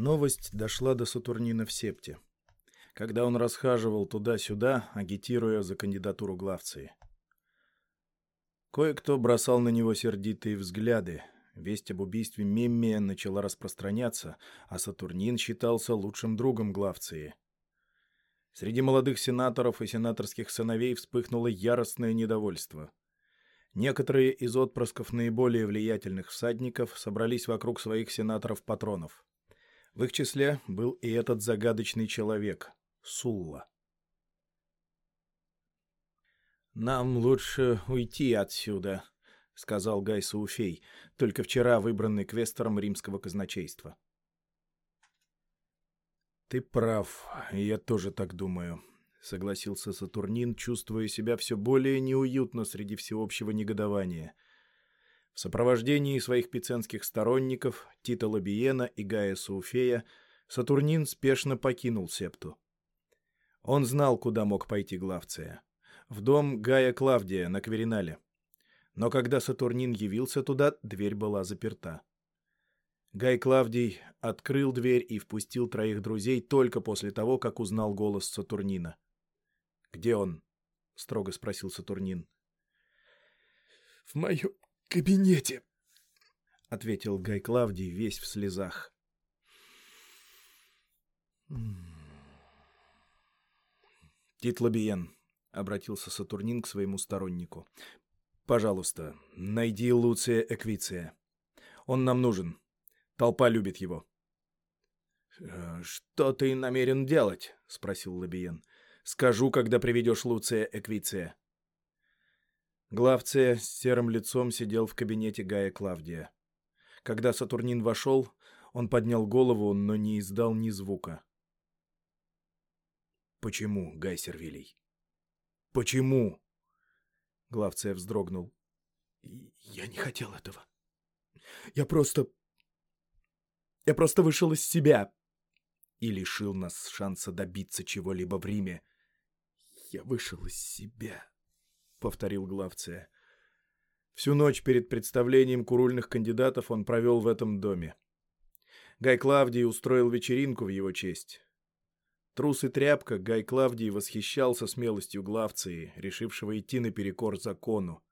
Новость дошла до Сатурнина в Септе, когда он расхаживал туда-сюда, агитируя за кандидатуру главции. Кое-кто бросал на него сердитые взгляды. Весть об убийстве Меммия начала распространяться, а Сатурнин считался лучшим другом главции. Среди молодых сенаторов и сенаторских сыновей вспыхнуло яростное недовольство. Некоторые из отпрысков наиболее влиятельных всадников собрались вокруг своих сенаторов-патронов. В их числе был и этот загадочный человек — Сулла. «Нам лучше уйти отсюда», — сказал Гай Сауфей, только вчера выбранный квестором римского казначейства. «Ты прав, я тоже так думаю», — согласился Сатурнин, чувствуя себя все более неуютно среди всеобщего негодования — в сопровождении своих пиценских сторонников Тита Лабиена и Гая Сауфея Сатурнин спешно покинул Септу. Он знал, куда мог пойти Главция. В дом Гая Клавдия на Кверинале. Но когда Сатурнин явился туда, дверь была заперта. Гай Клавдий открыл дверь и впустил троих друзей только после того, как узнал голос Сатурнина. «Где он?» — строго спросил Сатурнин. «В моем кабинете», — ответил Гай Клавдий весь в слезах. «Тит Лабиен», — обратился Сатурнин к своему стороннику, — «пожалуйста, найди Луция Эквиция. Он нам нужен. Толпа любит его». «Э, «Что ты намерен делать?» — спросил Лабиен. «Скажу, когда приведешь Луция Эквиция». Главция с серым лицом сидел в кабинете Гая Клавдия. Когда Сатурнин вошел, он поднял голову, но не издал ни звука. «Почему, Гай Сервилий? Почему?» Главция вздрогнул. «Я не хотел этого. Я просто... Я просто вышел из себя и лишил нас шанса добиться чего-либо в Риме. Я вышел из себя». — повторил главция. Всю ночь перед представлением курульных кандидатов он провел в этом доме. Гай Клавдий устроил вечеринку в его честь. Трус и тряпка Гай Клавдий восхищался смелостью главции, решившего идти наперекор закону.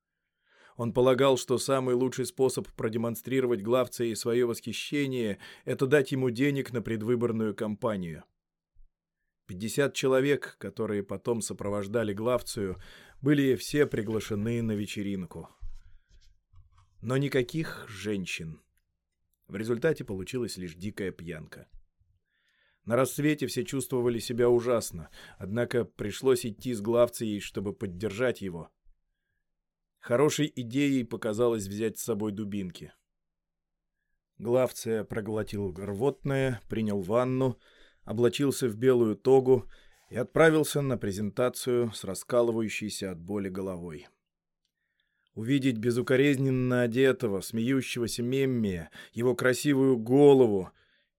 Он полагал, что самый лучший способ продемонстрировать главции свое восхищение – это дать ему денег на предвыборную кампанию. Пятьдесят человек, которые потом сопровождали главцию, были все приглашены на вечеринку. Но никаких женщин. В результате получилась лишь дикая пьянка. На рассвете все чувствовали себя ужасно, однако пришлось идти с главцией, чтобы поддержать его. Хорошей идеей показалось взять с собой дубинки. Главция проглотил рвотное, принял ванну, облачился в белую тогу и отправился на презентацию с раскалывающейся от боли головой. Увидеть безукоризненно одетого, смеющегося Меммия, его красивую голову,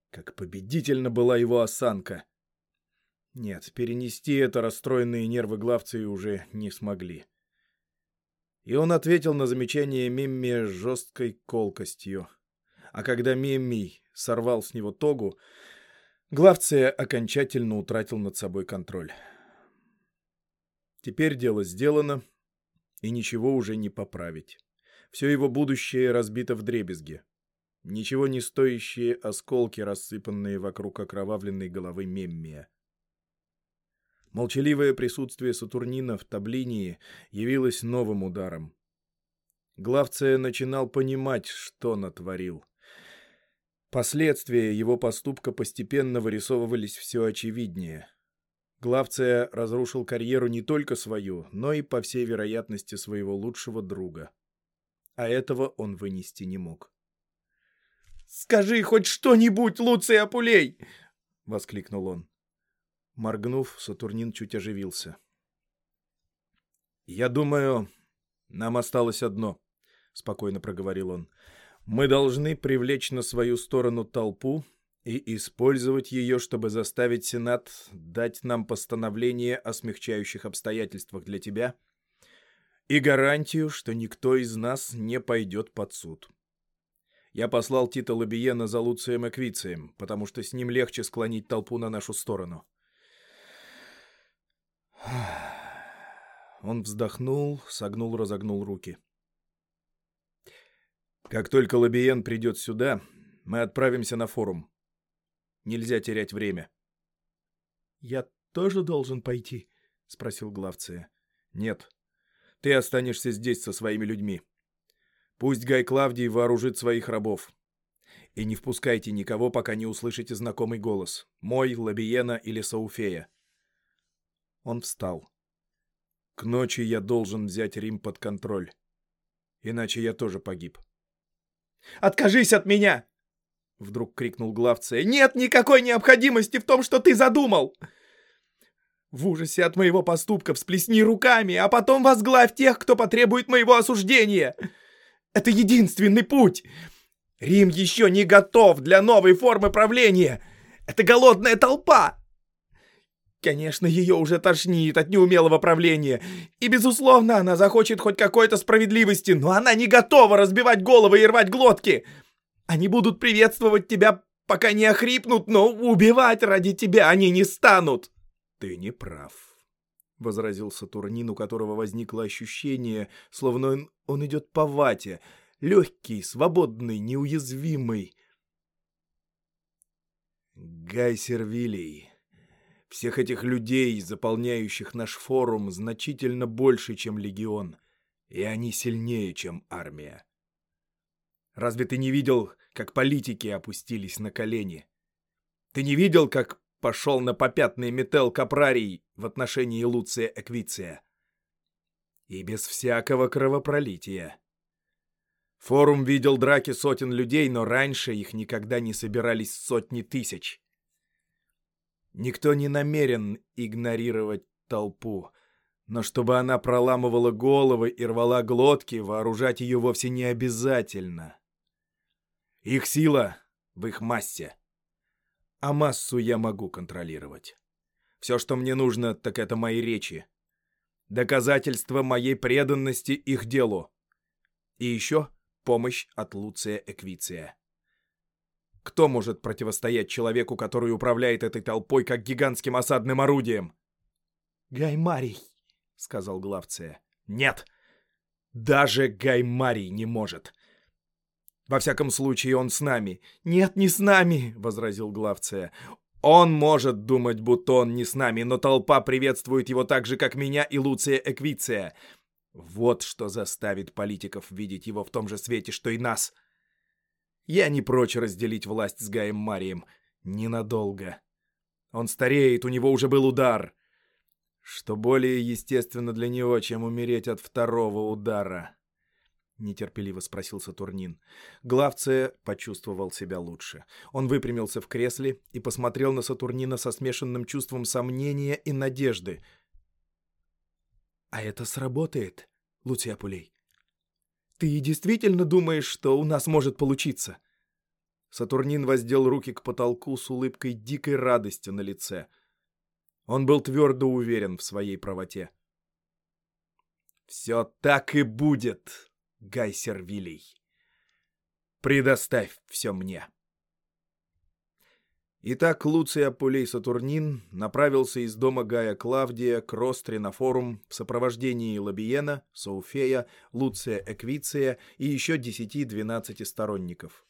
как победительно была его осанка. Нет, перенести это расстроенные нервы главцы уже не смогли. И он ответил на замечание Меммия жесткой колкостью. А когда Меммий сорвал с него тогу, Главция окончательно утратил над собой контроль. Теперь дело сделано, и ничего уже не поправить. Все его будущее разбито в дребезги. Ничего не стоящие осколки, рассыпанные вокруг окровавленной головы Меммия. Молчаливое присутствие Сатурнина в Таблинии явилось новым ударом. Главция начинал понимать, что натворил. Последствия его поступка постепенно вырисовывались все очевиднее. Главция разрушил карьеру не только свою, но и, по всей вероятности, своего лучшего друга. А этого он вынести не мог. «Скажи хоть что-нибудь, Луций Апулей!» — воскликнул он. Моргнув, Сатурнин чуть оживился. «Я думаю, нам осталось одно», — спокойно проговорил он. Мы должны привлечь на свою сторону толпу и использовать ее, чтобы заставить Сенат дать нам постановление о смягчающих обстоятельствах для тебя и гарантию, что никто из нас не пойдет под суд. Я послал Тита Лабиена за Луцием Эквицием, потому что с ним легче склонить толпу на нашу сторону. Он вздохнул, согнул, разогнул руки. Как только Лабиен придет сюда, мы отправимся на форум. Нельзя терять время. — Я тоже должен пойти? — спросил Главция. — Нет. Ты останешься здесь со своими людьми. Пусть Гай Клавдий вооружит своих рабов. И не впускайте никого, пока не услышите знакомый голос. Мой, Лабиена или Сауфея. Он встал. К ночи я должен взять Рим под контроль. Иначе я тоже погиб. «Откажись от меня!» Вдруг крикнул Главция. «Нет никакой необходимости в том, что ты задумал!» В ужасе от моего поступка всплесни руками, а потом возглавь тех, кто потребует моего осуждения. Это единственный путь. Рим еще не готов для новой формы правления. Это голодная толпа. Конечно, ее уже тошнит от неумелого правления. И, безусловно, она захочет хоть какой-то справедливости, но она не готова разбивать головы и рвать глотки. Они будут приветствовать тебя, пока не охрипнут, но убивать ради тебя они не станут. Ты не прав, — возразил Сатурнин, у которого возникло ощущение, словно он, он идет по вате, легкий, свободный, неуязвимый. Гай Сервилий, всех этих людей, заполняющих наш форум, значительно больше, чем легион, и они сильнее, чем армия. Разве ты не видел, как политики опустились на колени? Ты не видел, как пошел на попятный метел Капрарий в отношении Луция Эквиция. И без всякого кровопролития. Форум видел драки сотен людей, но раньше их никогда не собирались сотни тысяч. Никто не намерен игнорировать толпу, но чтобы она проламывала головы и рвала глотки, вооружать ее вовсе не обязательно. Их сила в их массе а массу я могу контролировать. Все, что мне нужно, так это мои речи. Доказательство моей преданности их делу. И еще помощь от Луция Эквиция. Кто может противостоять человеку, который управляет этой толпой, как гигантским осадным орудием? «Гаймарий», — сказал Главция. «Нет! Даже Гаймарий не может. Во всяком случае, он с нами. Нет, не с нами, возразил Главция. Он может думать, будто он не с нами, но толпа приветствует его так же, как меня и Луция Эквиция. Вот что заставит политиков видеть его в том же свете, что и нас. Я не прочь разделить власть с Гаем Марием. Ненадолго. Он стареет, у него уже был удар. Что более естественно для него, чем умереть от второго удара. — нетерпеливо спросил Сатурнин. Главция почувствовал себя лучше. Он выпрямился в кресле и посмотрел на Сатурнина со смешанным чувством сомнения и надежды. «А это сработает, Луция Пулей? Ты действительно думаешь, что у нас может получиться?» Сатурнин воздел руки к потолку с улыбкой дикой радости на лице. Он был твердо уверен в своей правоте. «Все так и будет!» Гай Сервилий. Предоставь все мне. Итак, Луций Апулей Сатурнин направился из дома Гая Клавдия к Ростре на форум в сопровождении Лабиена, Соуфея, Луция Эквиция и еще 10-12 сторонников.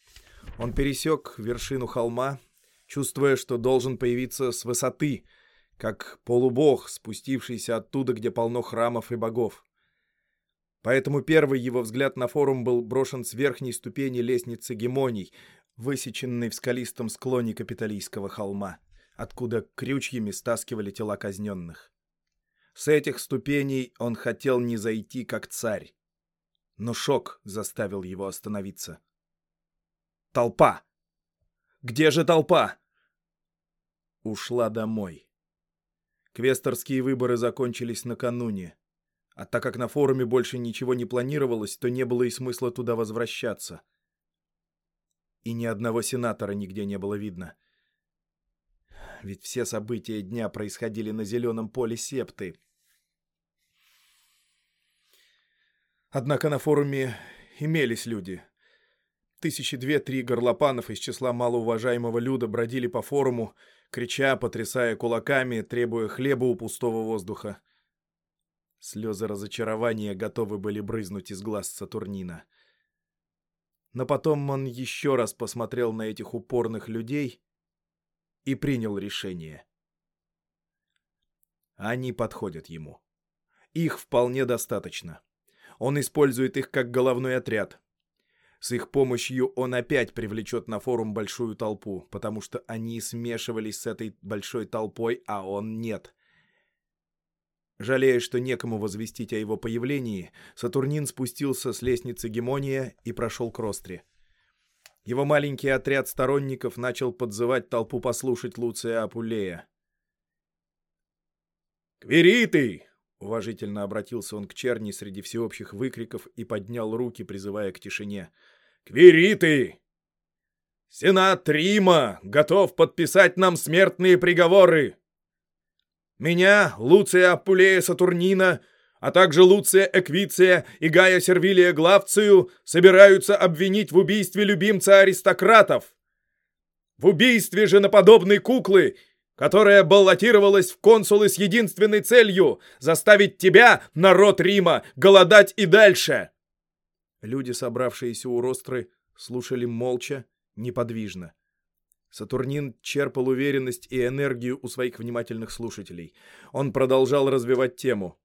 Он пересек вершину холма, чувствуя, что должен появиться с высоты, как полубог, спустившийся оттуда, где полно храмов и богов. Поэтому первый его взгляд на форум был брошен с верхней ступени лестницы гемоний, высеченной в скалистом склоне капиталийского холма, откуда крючьями стаскивали тела казненных. С этих ступеней он хотел не зайти как царь. Но шок заставил его остановиться. Толпа! Где же толпа? Ушла домой. Квесторские выборы закончились накануне. А так как на форуме больше ничего не планировалось, то не было и смысла туда возвращаться. И ни одного сенатора нигде не было видно. Ведь все события дня происходили на зеленом поле септы. Однако на форуме имелись люди. Тысячи две-три горлопанов из числа малоуважаемого люда бродили по форуму, крича, потрясая кулаками, требуя хлеба у пустого воздуха. Слезы разочарования готовы были брызнуть из глаз Сатурнина. Но потом он еще раз посмотрел на этих упорных людей и принял решение. Они подходят ему. Их вполне достаточно. Он использует их как головной отряд. С их помощью он опять привлечет на форум большую толпу, потому что они смешивались с этой большой толпой, а он нет. Жалея, что некому возвестить о его появлении, Сатурнин спустился с лестницы Гемония и прошел к Ростре. Его маленький отряд сторонников начал подзывать толпу послушать Луция Апулея. «Квериты!» — уважительно обратился он к черни среди всеобщих выкриков и поднял руки, призывая к тишине. «Квериты! Сенат Рима готов подписать нам смертные приговоры! Меня, Луция Апулея Сатурнина, а также Луция Эквиция и Гая Сервилия Главцию собираются обвинить в убийстве любимца аристократов. В убийстве женоподобной куклы, которая баллотировалась в консулы с единственной целью — заставить тебя, народ Рима, голодать и дальше. Люди, собравшиеся у Ростры, слушали молча, неподвижно. Сатурнин черпал уверенность и энергию у своих внимательных слушателей. Он продолжал развивать тему.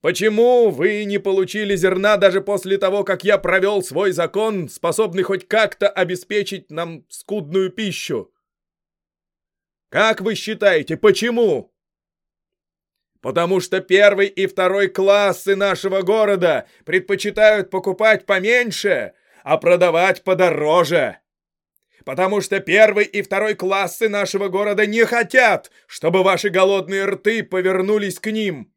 «Почему вы не получили зерна даже после того, как я провел свой закон, способный хоть как-то обеспечить нам скудную пищу? Как вы считаете, почему?» «Потому что первый и второй классы нашего города предпочитают покупать поменьше, а продавать подороже!» Потому что первый и второй классы нашего города не хотят, чтобы ваши голодные рты повернулись к ним.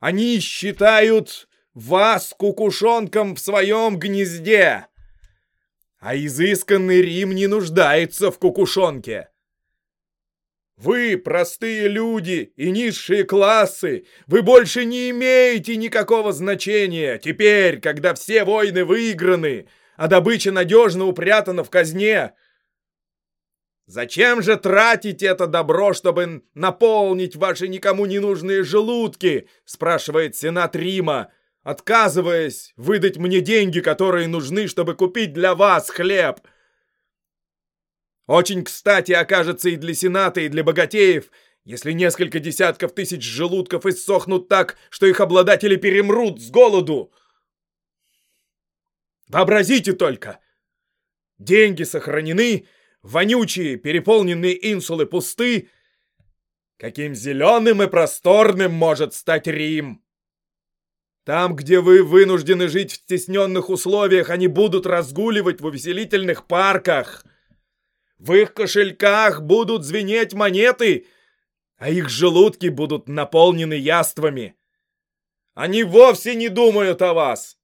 Они считают вас кукушонком в своем гнезде, а изысканный Рим не нуждается в кукушонке. Вы, простые люди и низшие классы, вы больше не имеете никакого значения теперь, когда все войны выиграны, а добыча надежно упрятана в казне. Зачем же тратить это добро, чтобы наполнить ваши никому не нужные желудки? Спрашивает сенат Рима, отказываясь выдать мне деньги, которые нужны, чтобы купить для вас хлеб. Очень кстати окажется и для сената, и для богатеев, если несколько десятков тысяч желудков иссохнут так, что их обладатели перемрут с голоду. Вообразите только! Деньги сохранены, вонючие переполненные инсулы пусты. Каким зеленым и просторным может стать Рим! Там, где вы вынуждены жить в стесненных условиях, они будут разгуливать в увеселительных парках. В их кошельках будут звенеть монеты, а их желудки будут наполнены яствами. Они вовсе не думают о вас.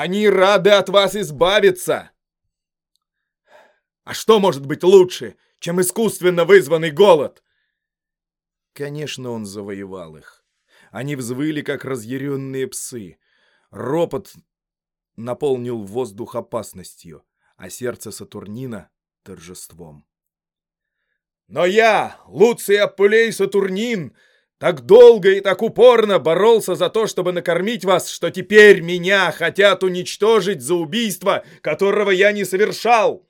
Они рады от вас избавиться! А что может быть лучше, чем искусственно вызванный голод? Конечно, он завоевал их. Они взвыли, как разъяренные псы. Ропот наполнил воздух опасностью, а сердце Сатурнина — торжеством. «Но я, Луций Апулей Сатурнин, так долго и так упорно боролся за то, чтобы накормить вас, что теперь меня хотят уничтожить за убийство, которого я не совершал!»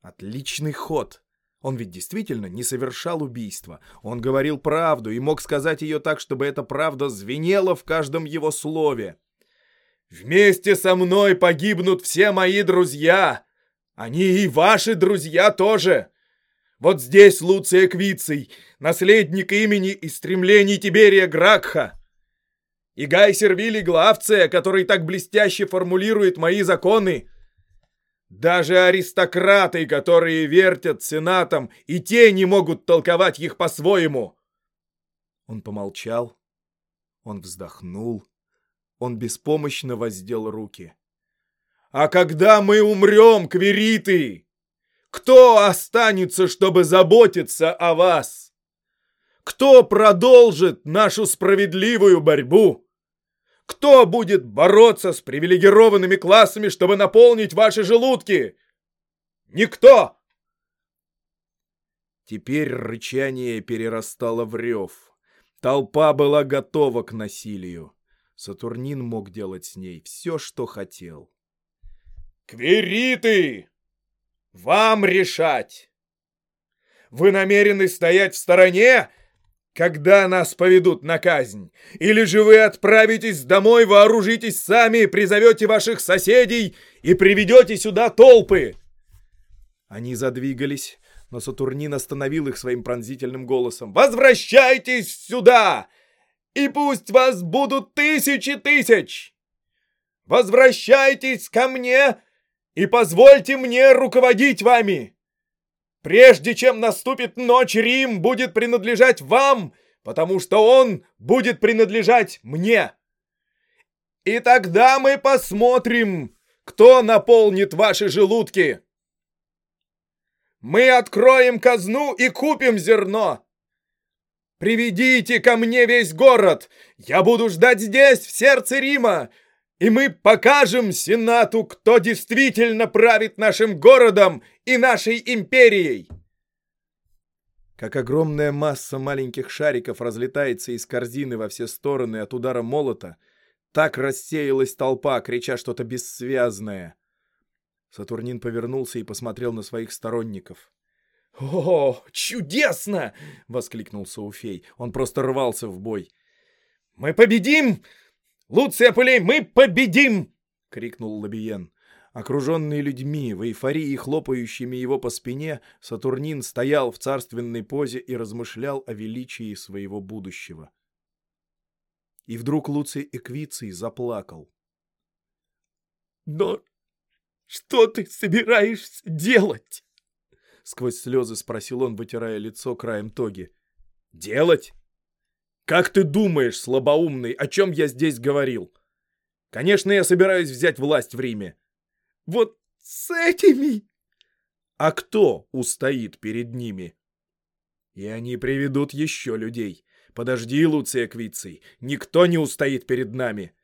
Отличный ход. Он ведь действительно не совершал убийства. Он говорил правду и мог сказать ее так, чтобы эта правда звенела в каждом его слове. «Вместе со мной погибнут все мои друзья! Они и ваши друзья тоже!» Вот здесь Луция Квиций, наследник имени и стремлений Тиберия Гракха. И Гай Сервили Главция, который так блестяще формулирует мои законы. Даже аристократы, которые вертят сенатом, и те не могут толковать их по-своему. Он помолчал, он вздохнул, он беспомощно воздел руки. «А когда мы умрем, квириты, кто останется, чтобы заботиться о вас? Кто продолжит нашу справедливую борьбу? Кто будет бороться с привилегированными классами, чтобы наполнить ваши желудки? Никто! Теперь рычание перерастало в рев. Толпа была готова к насилию. Сатурнин мог делать с ней все, что хотел. «Квериты! Вам решать! Вы намерены стоять в стороне когда нас поведут на казнь? Или же вы отправитесь домой, вооружитесь сами, призовете ваших соседей и приведете сюда толпы?» Они задвигались, но Сатурнин остановил их своим пронзительным голосом. «Возвращайтесь сюда! И пусть вас будут тысячи тысяч! Возвращайтесь ко мне и позвольте мне руководить вами!» Прежде чем наступит ночь, Рим будет принадлежать вам, потому что он будет принадлежать мне. И тогда мы посмотрим, кто наполнит ваши желудки. Мы откроем казну и купим зерно. Приведите ко мне весь город. Я буду ждать здесь, в сердце Рима, и мы покажем Сенату, кто действительно правит нашим городом и нашей империей!» Как огромная масса маленьких шариков разлетается из корзины во все стороны от удара молота, так рассеялась толпа, крича что-то бессвязное. Сатурнин повернулся и посмотрел на своих сторонников. «О, чудесно!» — воскликнул Сауфей. Он просто рвался в бой. «Мы победим! Луция Пылей, мы победим!» — крикнул Лабиен. Окруженный людьми, в эйфории хлопающими его по спине, Сатурнин стоял в царственной позе и размышлял о величии своего будущего. И вдруг Луций Эквиций заплакал. «Но что ты собираешься делать?» Сквозь слезы спросил он, вытирая лицо краем тоги. «Делать? Как ты думаешь, слабоумный, о чем я здесь говорил? Конечно, я собираюсь взять власть в Риме. Вот с этими? А кто устоит перед ними? И они приведут еще людей. Подожди, Луция Квиций, никто не устоит перед нами.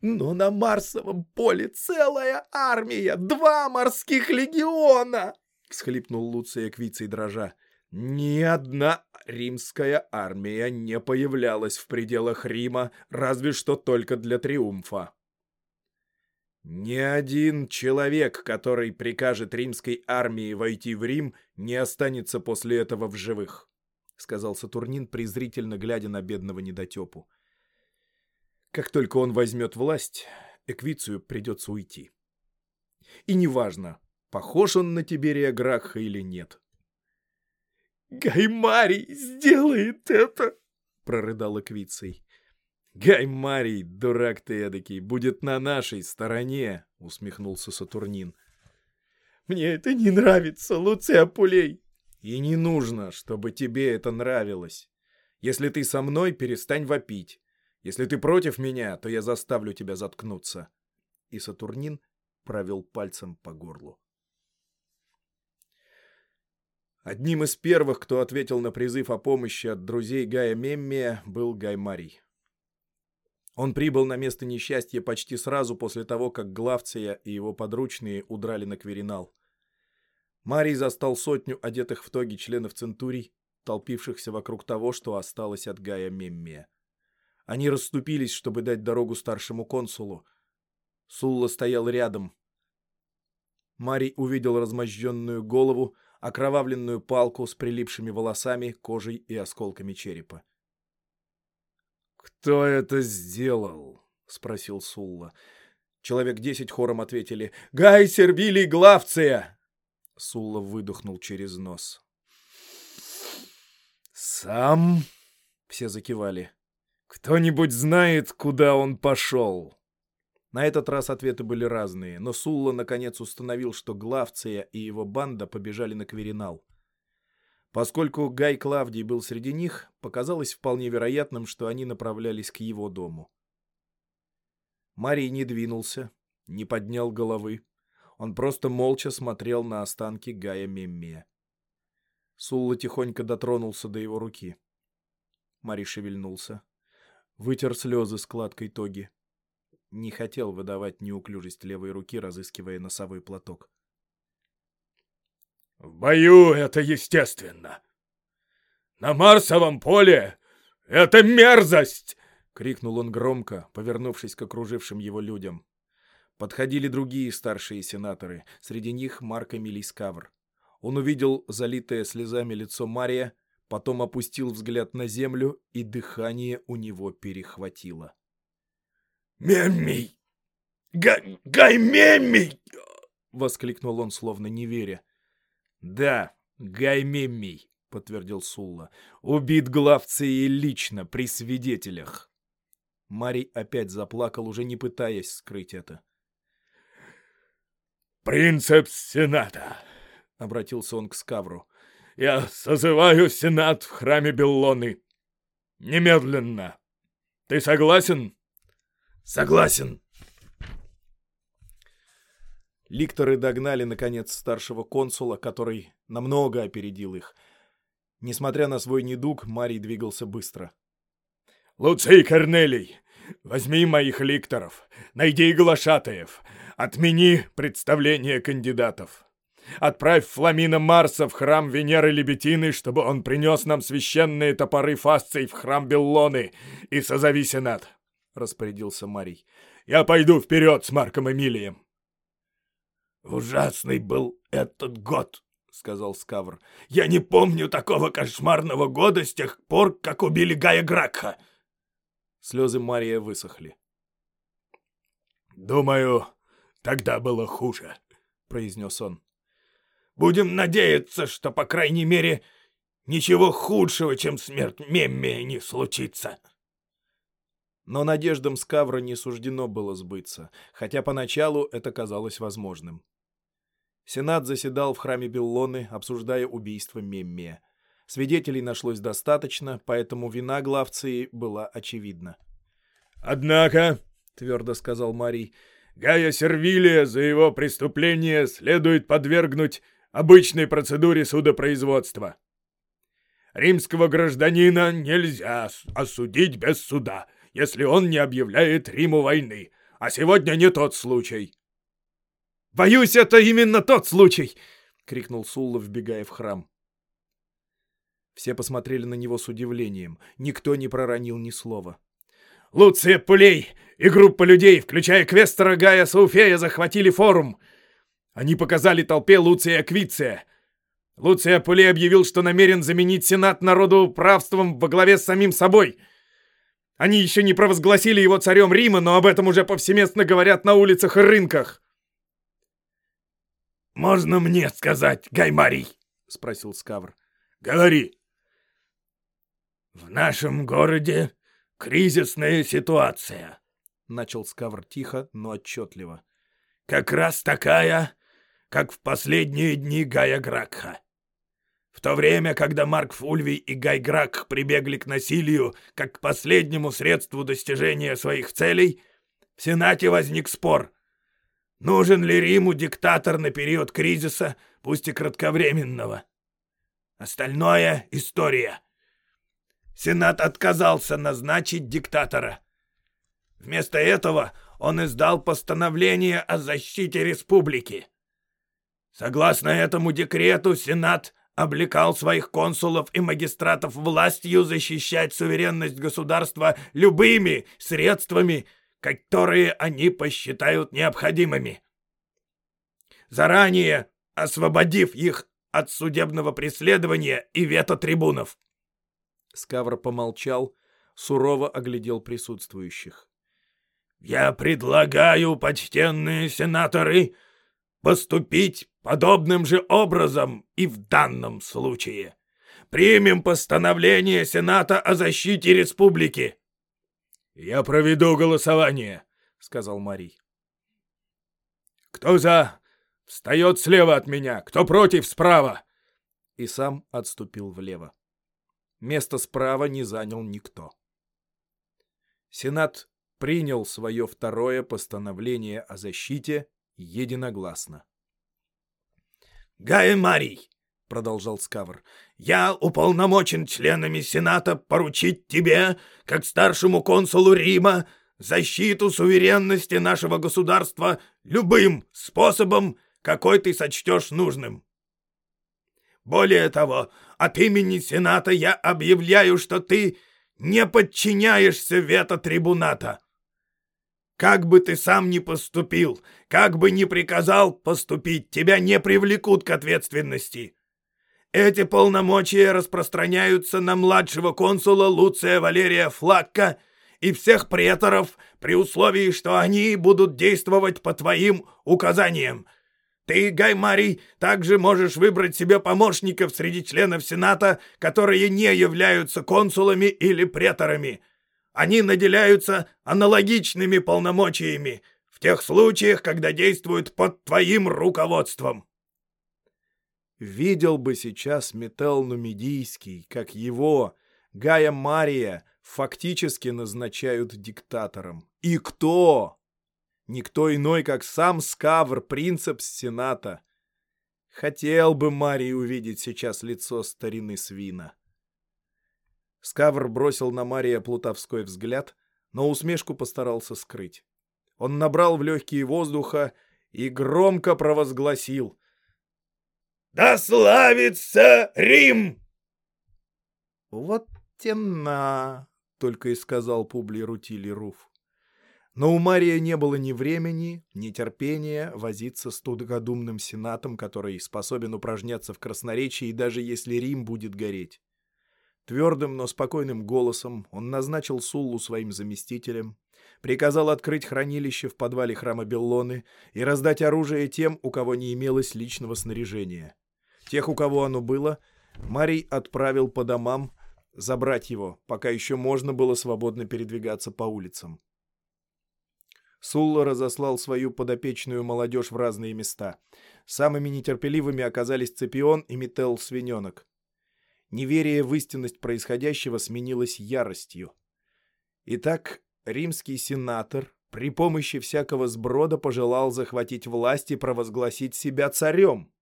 Но на Марсовом поле целая армия, два морских легиона! Схлипнул Луция Квиций дрожа. Ни одна римская армия не появлялась в пределах Рима, разве что только для триумфа. Ни один человек, который прикажет римской армии войти в Рим, не останется после этого в живых, — сказал Сатурнин, презрительно глядя на бедного недотепу. Как только он возьмет власть, Эквицию придется уйти. И неважно, похож он на Тиберия Гракха или нет. «Гаймарий сделает это!» — прорыдал Эквиций. «Гай Марий, дурак ты эдакий, будет на нашей стороне!» — усмехнулся Сатурнин. «Мне это не нравится, Луция Пулей!» «И не нужно, чтобы тебе это нравилось. Если ты со мной, перестань вопить. Если ты против меня, то я заставлю тебя заткнуться». И Сатурнин провел пальцем по горлу. Одним из первых, кто ответил на призыв о помощи от друзей Гая Меммия, был Гай Марий. Он прибыл на место несчастья почти сразу после того, как Главция и его подручные удрали на Кверинал. Марий застал сотню одетых в тоги членов Центурий, толпившихся вокруг того, что осталось от Гая Меммия. Они расступились, чтобы дать дорогу старшему консулу. Сулла стоял рядом. Марий увидел размозженную голову, окровавленную палку с прилипшими волосами, кожей и осколками черепа. «Кто это сделал?» — спросил Сулла. Человек десять хором ответили «Гай Сервилий Главция!» Сулла выдохнул через нос. «Сам?» — все закивали. «Кто-нибудь знает, куда он пошел?» На этот раз ответы были разные, но Сулла наконец установил, что Главция и его банда побежали на Кверинал. Поскольку Гай Клавдий был среди них, показалось вполне вероятным, что они направлялись к его дому. Марий не двинулся, не поднял головы. Он просто молча смотрел на останки Гая Меммия. Сулла тихонько дотронулся до его руки. Марий шевельнулся. Вытер слезы складкой тоги. Не хотел выдавать неуклюжесть левой руки, разыскивая носовой платок. «В бою это естественно. На Марсовом поле это мерзость!» — крикнул он громко, повернувшись к окружившим его людям. Подходили другие старшие сенаторы, среди них Марк Эмилий Скавр. Он увидел залитое слезами лицо Мария, потом опустил взгляд на землю, и дыхание у него перехватило. «Меммий! Гай, Гай Меммий!» — воскликнул он, словно не веря. «Да, Гай Меммий», — подтвердил Сулла, — «убит главцией лично, при свидетелях». Марий опять заплакал, уже не пытаясь скрыть это. «Принцепс Сената!» — обратился он к Скавру. «Я созываю Сенат в храме Беллоны. Немедленно. Ты согласен?» «Согласен!» Ликторы догнали, наконец, старшего консула, который намного опередил их. Несмотря на свой недуг, Марий двигался быстро. «Луций Корнелий, возьми моих ликторов, найди глашатаев, отмени представление кандидатов. Отправь Фламина Марса в храм Венеры Лебетины, чтобы он принес нам священные топоры фасций в храм Беллоны и созови сенат», — распорядился Марий. «Я пойду вперед с Марком Эмилием». «Ужасный был этот год», — сказал Скавр. «Я не помню такого кошмарного года с тех пор, как убили Гая Гракха». Слезы Мария высохли. «Думаю, тогда было хуже», — произнес он. «Будем надеяться, что, по крайней мере, ничего худшего, чем смерть Меммия, не случится». Но надеждам Скавра не суждено было сбыться, хотя поначалу это казалось возможным. Сенат заседал в храме Беллоны, обсуждая убийство Меммия. Свидетелей нашлось достаточно, поэтому вина главции была очевидна. «Однако», — твердо сказал Марий, — «Гая Сервилия за его преступление следует подвергнуть обычной процедуре судопроизводства. Римского гражданина нельзя осудить без суда, если он не объявляет Риму войны, а сегодня не тот случай». «Боюсь, это именно тот случай!» — крикнул Сулла, вбегая в храм. Все посмотрели на него с удивлением. Никто не проронил ни слова. «Луция Пулей и группа людей, включая Квестера Гая Сауфея, захватили форум. Они показали толпе Луция Аквиция. Луция Пулей объявил, что намерен заменить Сенат народу правством во главе с самим собой. Они еще не провозгласили его царем Рима, но об этом уже повсеместно говорят на улицах и рынках. «Можно мне сказать, Гаймарий?» — спросил Скавр. «Говори». «В нашем городе кризисная ситуация», — начал Скавр тихо, но отчетливо. «Как раз такая, как в последние дни Гая Гракха. В то время, когда Марк Фульвий и Гай Гракх прибегли к насилию как к последнему средству достижения своих целей, в Сенате возник спор, Нужен ли Риму диктатор на период кризиса, пусть и кратковременного? Остальное — история. Сенат отказался назначить диктатора. Вместо этого он издал постановление о защите республики. Согласно этому декрету, Сенат облекал своих консулов и магистратов властью защищать суверенность государства любыми средствами, которые они посчитают необходимыми. Заранее освободив их от судебного преследования и вето трибунов. Скавр помолчал, сурово оглядел присутствующих. «Я предлагаю, почтенные сенаторы, поступить подобным же образом и в данном случае. Примем постановление Сената о защите республики. «Я проведу голосование», — сказал Марий. «Кто за? Встает слева от меня. Кто против? Справа!» И сам отступил влево. Место справа не занял никто. Сенат принял свое второе постановление о защите единогласно. «Гай Марий!» — продолжал Скавр. «Я уполномочен членами Сената поручить тебе, как старшему консулу Рима, защиту суверенности нашего государства любым способом, какой ты сочтешь нужным. Более того, от имени Сената я объявляю, что ты не подчиняешься вето трибуната. Как бы ты сам ни поступил, как бы ни приказал поступить, тебя не привлекут к ответственности. Эти полномочия распространяются на младшего консула Луция Валерия Флакка и всех преторов при условии, что они будут действовать по твоим указаниям. Ты, Гаймарий, также можешь выбрать себе помощников среди членов Сената, которые не являются консулами или преторами. Они наделяются аналогичными полномочиями в тех случаях, когда действуют под твоим руководством. Видел бы сейчас Метел Нумидийский, как его, Гая Мария, фактически назначают диктатором. И кто? Никто иной, как сам Скавр, принцепс Сената. Хотел бы Марий увидеть сейчас лицо старины свина. Скавр бросил на Мария плутовской взгляд, но усмешку постарался скрыть. Он набрал в легкие воздуха и громко провозгласил — да славится Рим!» «Вот тена!» — только и сказал Публий Рутили Руф. Но у Мария не было ни времени, ни терпения возиться с тугодумным сенатом, который способен упражняться в красноречии, даже если Рим будет гореть. Твердым, но спокойным голосом он назначил Суллу своим заместителем, приказал открыть хранилище в подвале храма Беллоны и раздать оружие тем, у кого не имелось личного снаряжения. Тех, у кого оно было, Марий отправил по домам забрать его, пока еще можно было свободно передвигаться по улицам. Сулла разослал свою подопечную молодежь в разные места. Самыми нетерпеливыми оказались Цепион и Метел Свиненок. Неверие в истинность происходящего сменилось яростью. Итак, римский сенатор при помощи всякого сброда пожелал захватить власть и провозгласить себя царем.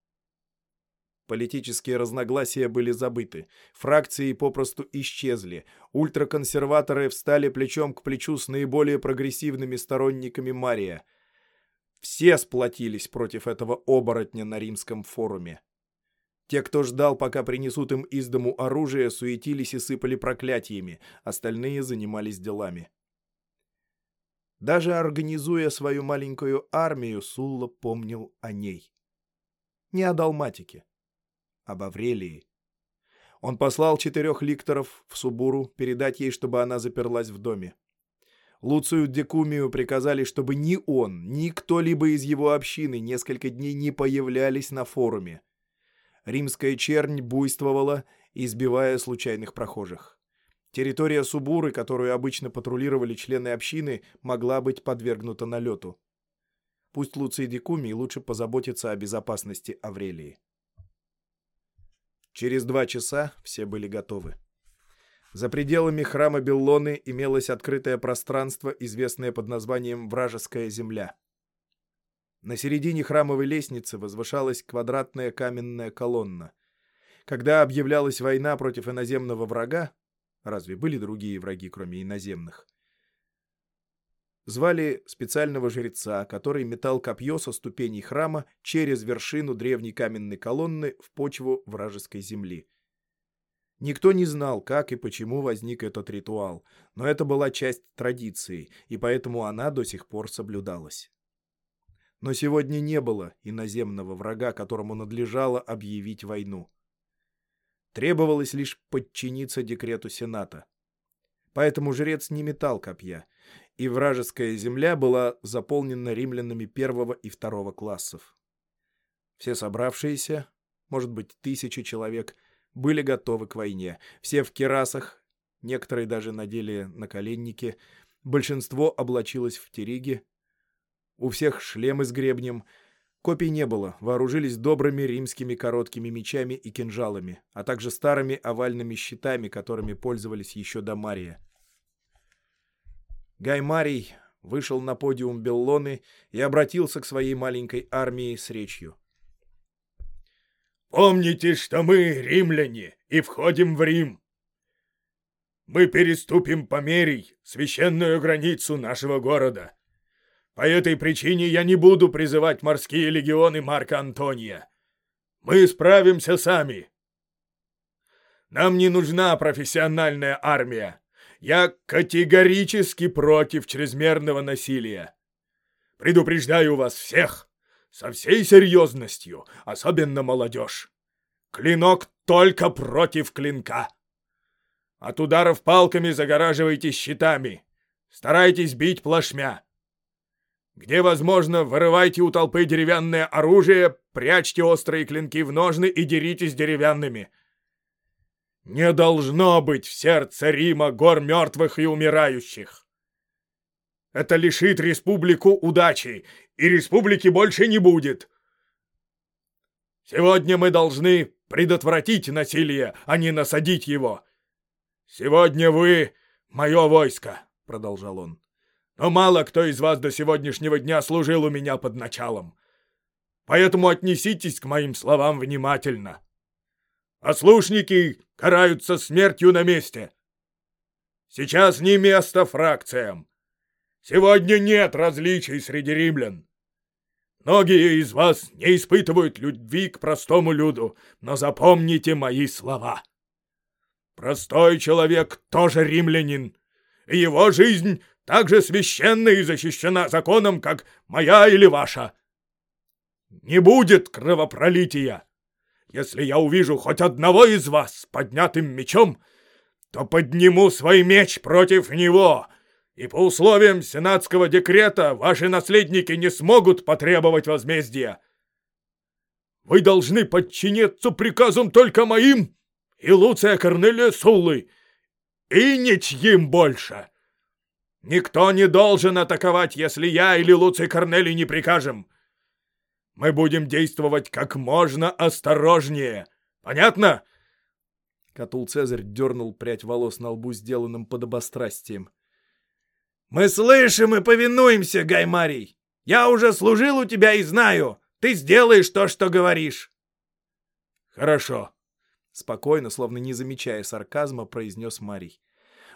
Политические разногласия были забыты. Фракции попросту исчезли. Ультраконсерваторы встали плечом к плечу с наиболее прогрессивными сторонниками Мария. Все сплотились против этого оборотня на римском форуме. Те, кто ждал, пока принесут им из дому оружие, суетились и сыпали проклятиями, остальные занимались делами. Даже организуя свою маленькую армию, Сулла помнил о ней. Не о Далматике об Аврелии. Он послал четырех ликторов в Субуру передать ей, чтобы она заперлась в доме. Луцию Декумию приказали, чтобы ни он, ни кто-либо из его общины несколько дней не появлялись на форуме. Римская чернь буйствовала, избивая случайных прохожих. Территория Субуры, которую обычно патрулировали члены общины, могла быть подвергнута налету. Пусть Луций Декумий лучше позаботится о безопасности Аврелии. Через два часа все были готовы. За пределами храма Беллоны имелось открытое пространство, известное под названием «Вражеская земля». На середине храмовой лестницы возвышалась квадратная каменная колонна. Когда объявлялась война против иноземного врага, разве были другие враги, кроме иноземных, Звали специального жреца, который метал копье со ступеней храма через вершину древней каменной колонны в почву вражеской земли. Никто не знал, как и почему возник этот ритуал, но это была часть традиции, и поэтому она до сих пор соблюдалась. Но сегодня не было иноземного врага, которому надлежало объявить войну. Требовалось лишь подчиниться декрету Сената. Поэтому жрец не метал копья, и вражеская земля была заполнена римлянами первого и второго классов. Все собравшиеся, может быть, тысячи человек, были готовы к войне. Все в керасах, некоторые даже надели наколенники, большинство облачилось в териги, у всех шлемы с гребнем. Копий не было, вооружились добрыми римскими короткими мечами и кинжалами, а также старыми овальными щитами, которыми пользовались еще до Мария. Гаймарий вышел на подиум Беллоны и обратился к своей маленькой армии с речью. «Помните, что мы римляне и входим в Рим. мы переступим померий священную границу нашего города. По этой причине я не буду призывать морские легионы Марка Антония. Мы справимся сами. Нам не нужна профессиональная армия. Я категорически против чрезмерного насилия. Предупреждаю вас всех со всей серьезностью, особенно молодежь. Клинок только против клинка. От ударов палками загораживайтесь щитами. Старайтесь бить плашмя. Где возможно, вырывайте у толпы деревянное оружие, прячьте острые клинки в ножны и деритесь деревянными. Не должно быть в сердце Рима гор мертвых и умирающих. Это лишит республику удачи, и республики больше не будет. Сегодня мы должны предотвратить насилие, а не насадить его. Сегодня вы — мое войско, — продолжал он. Но мало кто из вас до сегодняшнего дня служил у меня под началом. Поэтому отнеситесь к моим словам внимательно. Ослушники караются смертью на месте. Сейчас не место фракциям. Сегодня нет различий среди римлян. Многие из вас не испытывают любви к простому люду, но запомните мои слова. Простой человек тоже римлянин, и его жизнь так же священна и защищена законом, как моя или ваша. Не будет кровопролития. Если я увижу хоть одного из вас с поднятым мечом, то подниму свой меч против него, и по условиям сенатского декрета ваши наследники не смогут потребовать возмездия. Вы должны подчиниться приказам только моим и Луция Корнелия Суллы, и ничьим больше. Никто не должен атаковать, если я или Луций Корнелий не прикажем. Мы будем действовать как можно осторожнее. Понятно?» Катул Цезарь дернул прядь волос на лбу, сделанным подобострастием. «Мы слышим и повинуемся, Гаймарий! Я уже служил у тебя и знаю! Ты сделаешь то, что говоришь!» «Хорошо!» Спокойно, словно не замечая сарказма, произнес Марий.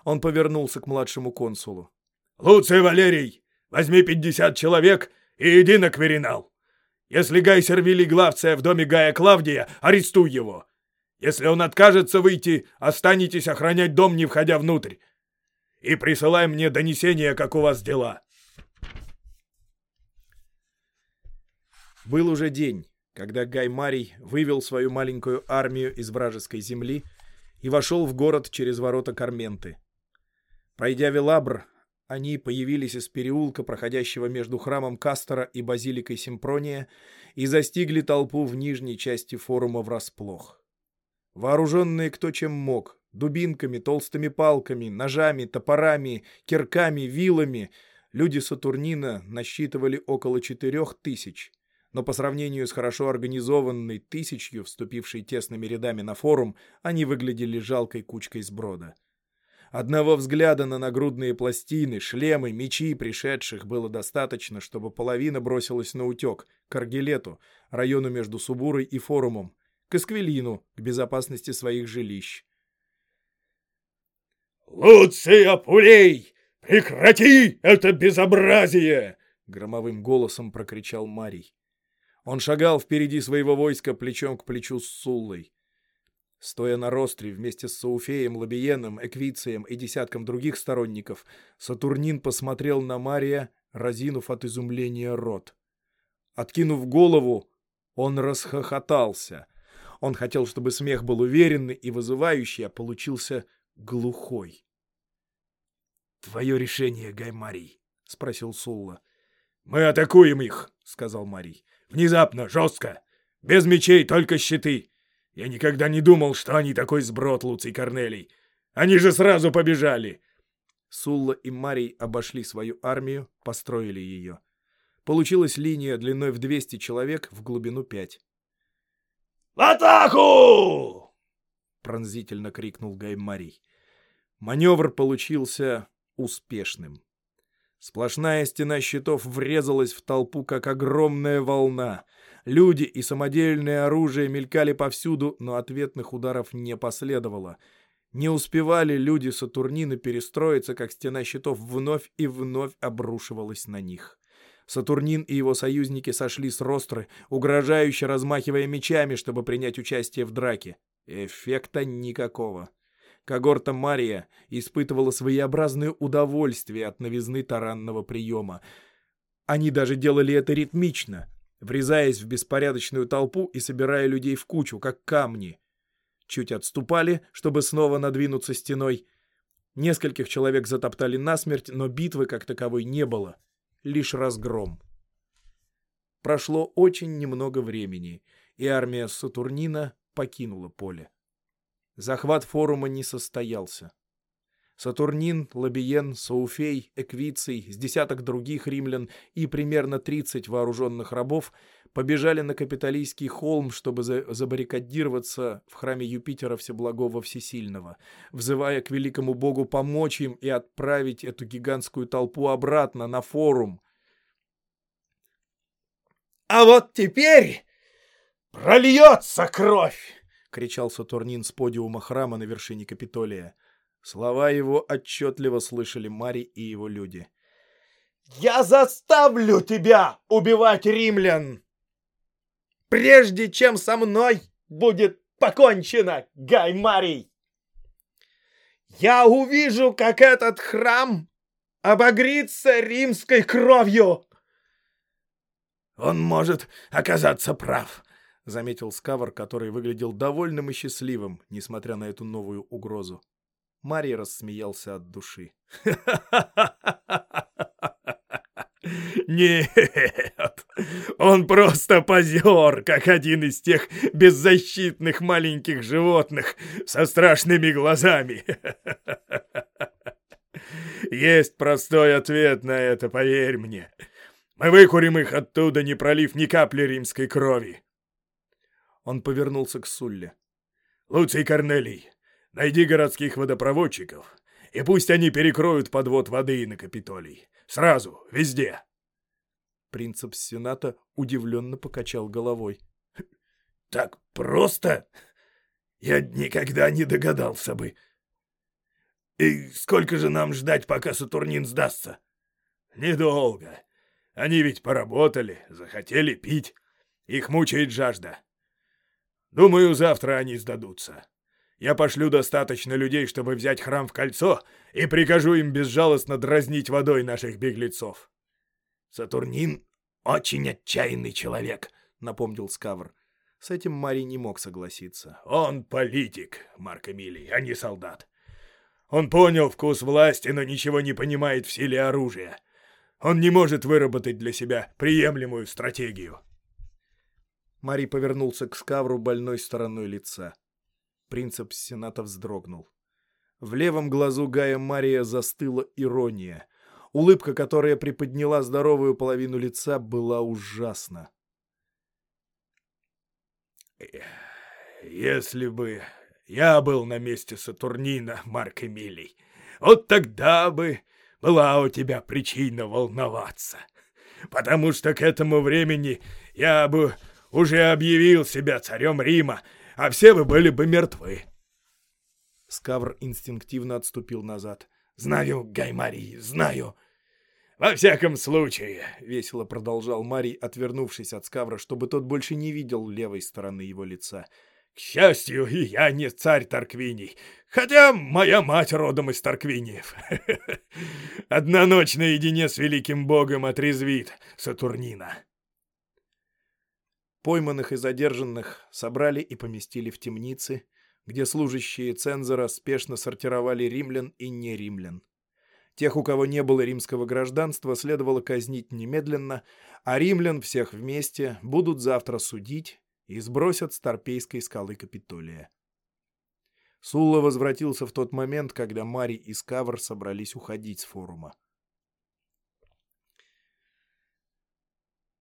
Он повернулся к младшему консулу. «Луций Валерий, возьми пятьдесят человек и иди на Кверинал. Если Гай Сервилий Главция в доме Гая Клавдия, арестуй его. Если он откажется выйти, останетесь охранять дом, не входя внутрь. И присылай мне донесение, как у вас дела». Был уже день, когда Гай Марий вывел свою маленькую армию из вражеской земли и вошел в город через ворота Карменты. Пройдя Велабр, они появились из переулка, проходящего между храмом Кастора и базиликой Симпрония, и застигли толпу в нижней части форума врасплох. Вооруженные кто чем мог, дубинками, толстыми палками, ножами, топорами, кирками, вилами, люди Сатурнина насчитывали около четырех тысяч, но по сравнению с хорошо организованной тысячью, вступившей тесными рядами на форум, они выглядели жалкой кучкой сброда. Одного взгляда на нагрудные пластины, шлемы, мечи пришедших было достаточно, чтобы половина бросилась на утек, к Аргелету, району между Субурой и Форумом, к Эсквилину, к безопасности своих жилищ. «Луция Пулей, прекрати это безобразие!» — громовым голосом прокричал Марий. Он шагал впереди своего войска плечом к плечу с Суллой. Стоя на ростре вместе с Сауфеем, Лабиеном, Эквицием и десятком других сторонников, Сатурнин посмотрел на Мария, разинув от изумления рот. Откинув голову, он расхохотался. Он хотел, чтобы смех был уверенный и вызывающий, а получился глухой. «Твое решение, Гай Марий?» — спросил Сулла. «Мы атакуем их», — сказал Марий. «Внезапно, жестко. Без мечей, только щиты. Я никогда не думал, что они такой сброд, Луций Корнелий. Они же сразу побежали!» Сулла и Марий обошли свою армию, построили ее. Получилась линия длиной в 200 человек в глубину 5. «В атаку!» — пронзительно крикнул Гай Марий. Маневр получился успешным. Сплошная стена щитов врезалась в толпу, как огромная волна — Люди и самодельное оружие мелькали повсюду, но ответных ударов не последовало. Не успевали люди Сатурнина перестроиться, как стена щитов вновь и вновь обрушивалась на них. Сатурнин и его союзники сошли с ростры, угрожающе размахивая мечами, чтобы принять участие в драке. Эффекта никакого. Когорта Мария испытывала своеобразное удовольствие от новизны таранного приема. Они даже делали это ритмично, врезаясь в беспорядочную толпу и собирая людей в кучу, как камни. Чуть отступали, чтобы снова надвинуться стеной. Нескольких человек затоптали насмерть, но битвы как таковой не было. Лишь разгром. Прошло очень немного времени, и армия Сатурнина покинула поле. Захват форума не состоялся. Сатурнин, Лабиен, Сауфей, Эквиций, с десяток других римлян и примерно 30 вооруженных рабов побежали на Капитолийский холм, чтобы за забаррикадироваться в храме Юпитера Всеблагого Всесильного, взывая к великому богу помочь им и отправить эту гигантскую толпу обратно на форум. «А вот теперь прольется кровь!» — кричал Сатурнин с подиума храма на вершине Капитолия. Слова его отчетливо слышали Мари и его люди. «Я заставлю тебя убивать римлян! Прежде чем со мной будет покончено, Гай Марий! Я увижу, как этот храм обогрится римской кровью!» «Он может оказаться прав», — заметил Скавр, который выглядел довольным и счастливым, несмотря на эту новую угрозу. Марий рассмеялся от души. Нет, он просто позер, как один из тех беззащитных маленьких животных со страшными глазами. Есть простой ответ на это, поверь мне. Мы выкурим их оттуда, не пролив ни капли римской крови. Он повернулся к Сулле. Луций Корнелий, Найди городских водопроводчиков, и пусть они перекроют подвод воды на Капитолий. Сразу, везде. Принцип Сената удивленно покачал головой. «Так просто? Я никогда не догадался бы. И сколько же нам ждать, пока Сатурнин сдастся?» «Недолго. Они ведь поработали, захотели пить. Их мучает жажда. Думаю, завтра они сдадутся. Я пошлю достаточно людей, чтобы взять храм в кольцо, и прикажу им безжалостно дразнить водой наших беглецов. Сатурнин очень отчаянный человек, напомнил Скавр. С этим Мари не мог согласиться. Он политик, Марк Эмилий, а не солдат. Он понял вкус власти, но ничего не понимает в силе оружия. Он не может выработать для себя приемлемую стратегию. Мари повернулся к Скавру больной стороной лица. Принцип Сената вздрогнул. В левом глазу Гая Мария застыла ирония. Улыбка, которая приподняла здоровую половину лица, была ужасна. «Если бы я был на месте Сатурнина, Марк Эмилий, вот тогда бы была у тебя причина волноваться, потому что к этому времени я бы уже объявил себя царем Рима а все вы были бы мертвы. Скавр инстинктивно отступил назад. «Знаю, Гай Марий, знаю!» «Во всяком случае», — весело продолжал Марий, отвернувшись от Скавра, чтобы тот больше не видел левой стороны его лица. «К счастью, я не царь Тарквиний, хотя моя мать родом из Тарквиниев. Одна ночь наедине с великим богом отрезвит Сатурнина». Пойманных и задержанных собрали и поместили в темницы, где служащие цензора спешно сортировали римлян и неримлян. Тех, у кого не было римского гражданства, следовало казнить немедленно, а римлян всех вместе будут завтра судить и сбросят с Торпейской скалы Капитолия. Сулла возвратился в тот момент, когда Мари и Скавр собрались уходить с форума.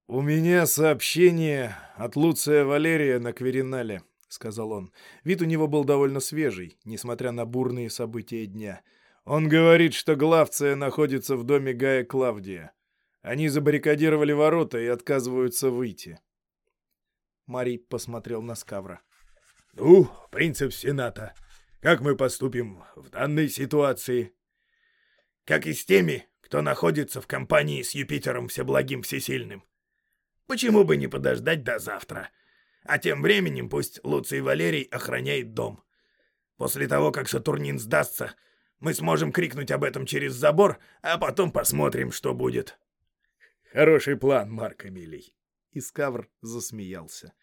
«У меня сообщение от Луция Валерия на Кверинале», — сказал он. Вид у него был довольно свежий, несмотря на бурные события дня. «Он говорит, что Главция находится в доме Гая Клавдия. Они забаррикадировали ворота и отказываются выйти». Марий посмотрел на Скавра. «Ну, принцип Сената, Как мы поступим в данной ситуации? Как и с теми, кто находится в компании с Юпитером Всеблагим Всесильным. Почему бы не подождать до завтра? А тем временем пусть Луций Валерий охраняет дом. После того, как Сатурнин сдастся, мы сможем крикнуть об этом через забор, а потом посмотрим, что будет. Хороший план, Марк Эмилий. Искавр засмеялся.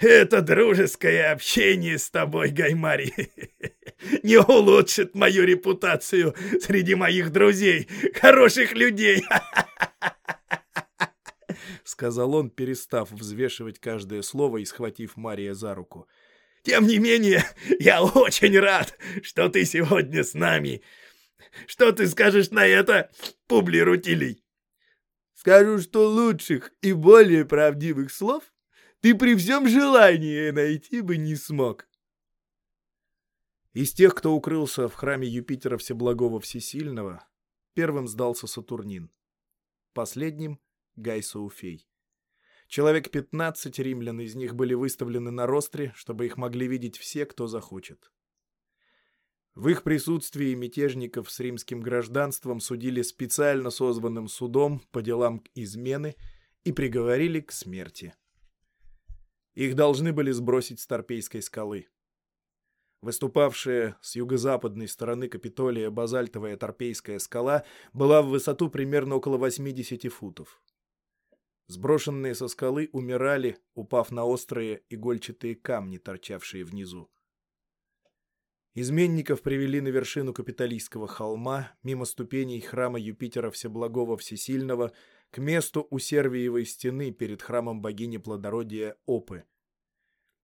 Это дружеское общение с тобой, Гаймари, не улучшит мою репутацию среди моих друзей, хороших людей. Сказал он, перестав взвешивать каждое слово и схватив Мария за руку. Тем не менее, я очень рад, что ты сегодня с нами. Что ты скажешь на это, Публи Рутилий? Скажу, что лучших и более правдивых слов ты при всем желании найти бы не смог. Из тех, кто укрылся в храме Юпитера Всеблагого Всесильного, первым сдался Сатурнин. Последним — Гай Сауфей. Человек 15 римлян из них были выставлены на ростре, чтобы их могли видеть все, кто захочет. В их присутствии мятежников с римским гражданством судили специально созванным судом по делам измены и приговорили к смерти. Их должны были сбросить с Торпейской скалы. Выступавшая с юго-западной стороны Капитолия базальтовая Торпейская скала была в высоту примерно около 80 футов. Сброшенные со скалы умирали, упав на острые игольчатые камни, торчавшие внизу. Изменников привели на вершину капиталистского холма, мимо ступеней храма Юпитера Всеблагого Всесильного, к месту у Сервиевой стены перед храмом богини плодородия Опы,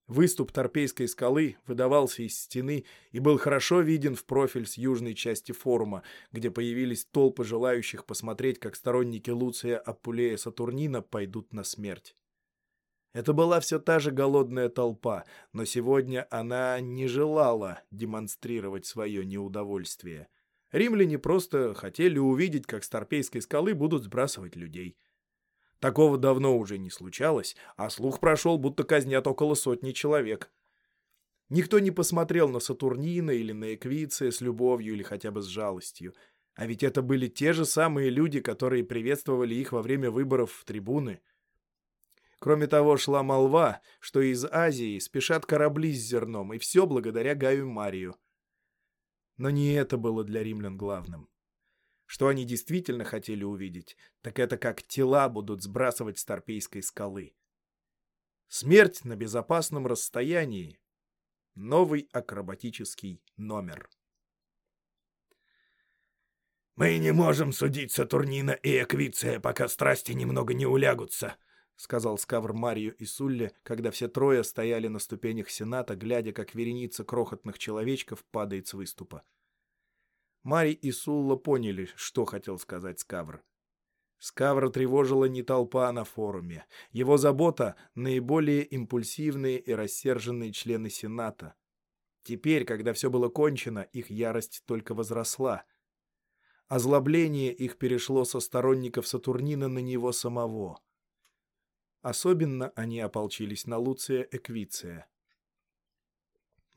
Выступ Торпейской скалы выдавался из стены и был хорошо виден в профиль с южной части форума, где появились толпы желающих посмотреть, как сторонники Луция Апулея Сатурнина пойдут на смерть. Это была все та же голодная толпа, но сегодня она не желала демонстрировать свое неудовольствие. Римляне просто хотели увидеть, как с Торпейской скалы будут сбрасывать людей. Такого давно уже не случалось, а слух прошел, будто казнят около сотни человек. Никто не посмотрел на Сатурнина или на Эквиция с любовью или хотя бы с жалостью. А ведь это были те же самые люди, которые приветствовали их во время выборов в трибуны. Кроме того, шла молва, что из Азии спешат корабли с зерном, и все благодаря Гаю Марию. Но не это было для римлян главным. Что они действительно хотели увидеть, так это как тела будут сбрасывать с Торпейской скалы. Смерть на безопасном расстоянии. Новый акробатический номер. «Мы не можем судить Сатурнина и Эквиция, пока страсти немного не улягутся», — сказал Скавр Марию и Сулле, когда все трое стояли на ступенях Сената, глядя, как вереница крохотных человечков падает с выступа. Мари и Сулла поняли, что хотел сказать Скавр. Скавра тревожила не толпа на форуме. Его забота — наиболее импульсивные и рассерженные члены Сената. Теперь, когда все было кончено, их ярость только возросла. Озлобление их перешло со сторонников Сатурнина на него самого. Особенно они ополчились на Луция Эквиция.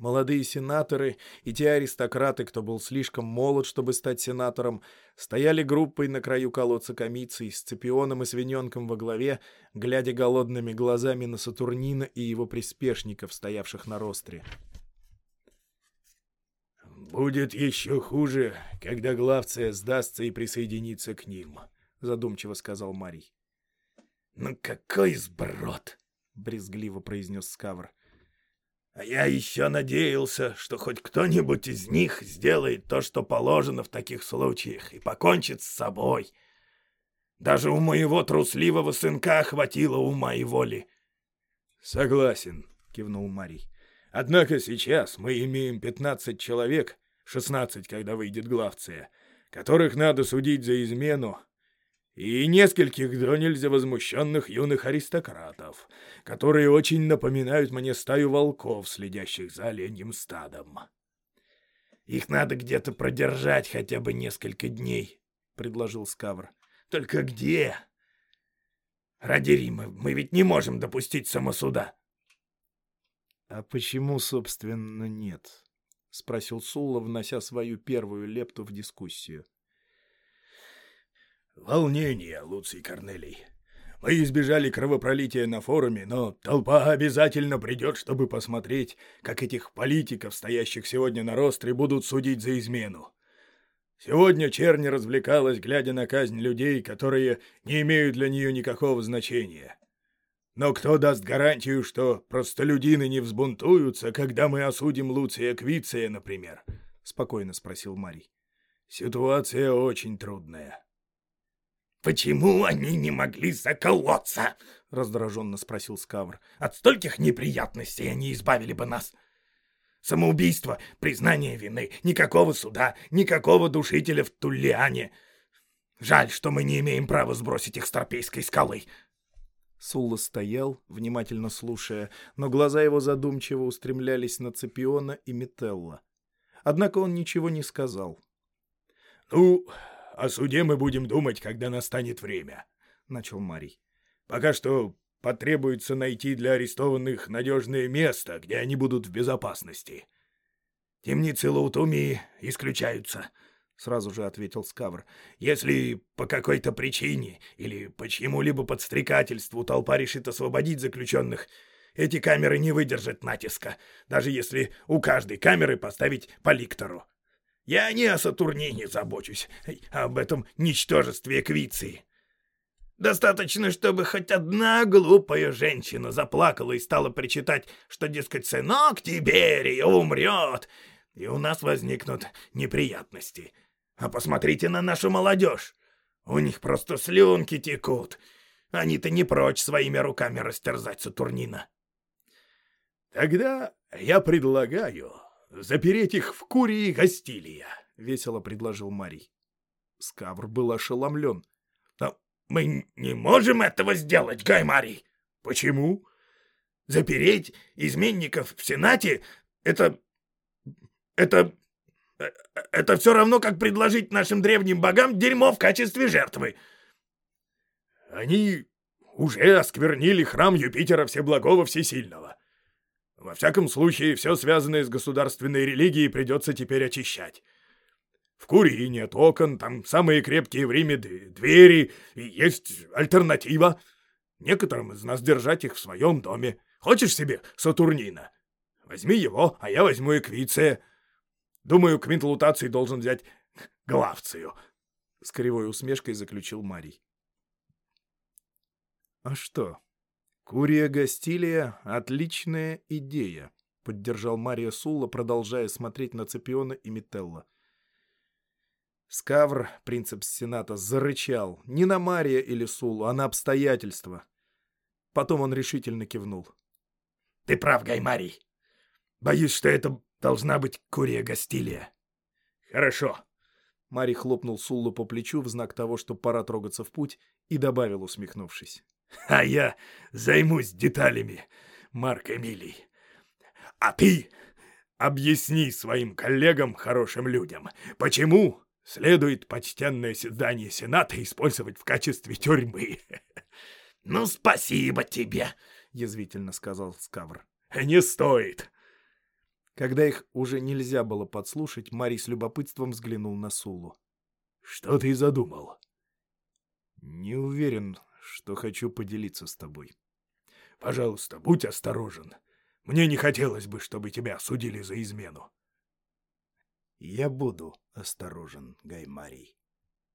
Молодые сенаторы и те аристократы, кто был слишком молод, чтобы стать сенатором, стояли группой на краю колодца комиций с Цепионом и Свиненком во главе, глядя голодными глазами на Сатурнина и его приспешников, стоявших на ростре. «Будет еще хуже, когда Главция сдастся и присоединится к ним», — задумчиво сказал Марий. «Ну какой сброд!» — брезгливо произнес Скавр. А я еще надеялся, что хоть кто-нибудь из них сделает то, что положено в таких случаях, и покончит с собой. Даже у моего трусливого сынка хватило ума и воли. — Согласен, — кивнул Марий. — Однако сейчас мы имеем пятнадцать человек, шестнадцать, когда выйдет главция, которых надо судить за измену, и нескольких до нельзя возмущенных юных аристократов, которые очень напоминают мне стаю волков, следящих за оленьим стадом. «Их надо где-то продержать хотя бы несколько дней», — предложил Скавр. «Только где? Ради Рима мы ведь не можем допустить самосуда». «А почему, собственно, нет?» — спросил Сулла, внося свою первую лепту в дискуссию. «Волнение, Луций Корнелий. Мы избежали кровопролития на форуме, но толпа обязательно придет, чтобы посмотреть, как этих политиков, стоящих сегодня на ростре, будут судить за измену. Сегодня Черни развлекалась, глядя на казнь людей, которые не имеют для нее никакого значения. Но кто даст гарантию, что простолюдины не взбунтуются, когда мы осудим Луция Квиция, например? — спокойно спросил Марий. Ситуация очень трудная. «Почему они не могли заколоться?» — раздраженно спросил Скавр. «От стольких неприятностей они избавили бы нас. Самоубийство, признание вины, никакого суда, никакого душителя в Туллиане. Жаль, что мы не имеем права сбросить их с Торпейской скалы». Сулла стоял, внимательно слушая, но глаза его задумчиво устремлялись на Цепиона и Метелла. Однако он ничего не сказал. «Ну, о суде мы будем думать, когда настанет время», — начал Марий. «Пока что потребуется найти для арестованных надежное место, где они будут в безопасности». «Темницы Лаутумии исключаются», — сразу же ответил Скавр. «Если по какой-то причине или по чьему-либо подстрекательству толпа решит освободить заключенных, эти камеры не выдержат натиска, даже если у каждой камеры поставить по ликтору. Я не о Сатурнине забочусь, об этом ничтожестве Эквиции. Достаточно, чтобы хоть одна глупая женщина заплакала и стала причитать, что, дескать, сынок Тиберия умрет, и у нас возникнут неприятности. А посмотрите на нашу молодежь. У них просто слюнки текут. Они-то не прочь своими руками растерзать Сатурнина. Тогда я предлагаю запереть их в Курии Гастилия, — весело предложил Марий. Скавр был ошеломлен. Но мы не можем этого сделать, Гай Марий. Почему? Запереть изменников в Сенате — это... это... это все равно, как предложить нашим древним богам дерьмо в качестве жертвы. Они уже осквернили храм Юпитера Всеблагого Всесильного. Во всяком случае, все связанное с государственной религией придется теперь очищать. В Курии нет окон, там самые крепкие в Риме двери, и есть альтернатива. Некоторым из нас держать их в своем доме. Хочешь себе Сатурнина? Возьми его, а я возьму Эквиция. Думаю, к менталутации должен взять Главцию. С кривой усмешкой заключил Марий. — А что, «Курия Гастилия — отличная идея», — поддержал Мария Сулла, продолжая смотреть на Цепиона и Метелла. Скавр, принцип Сената, зарычал не на Мария или Сулу, а на обстоятельства. Потом он решительно кивнул. «Ты прав, Гаймарий. Боюсь, что это должна быть Курия Гастилия». «Хорошо». Марий хлопнул Суллу по плечу в знак того, что пора трогаться в путь, и добавил, усмехнувшись. А я займусь деталями, Марк Эмилий. А ты объясни своим коллегам, хорошим людям, почему следует почтенное здание Сената использовать в качестве тюрьмы. — Ну, спасибо тебе, — язвительно сказал Скавр. — Не стоит. Когда их уже нельзя было подслушать, Марий с любопытством взглянул на Сулу. — Что ты задумал? — Не уверен, что хочу поделиться с тобой. Пожалуйста, будь осторожен. Мне не хотелось бы, чтобы тебя осудили за измену. Я буду осторожен, Гаймарий.